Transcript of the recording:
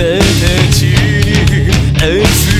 たちに愛する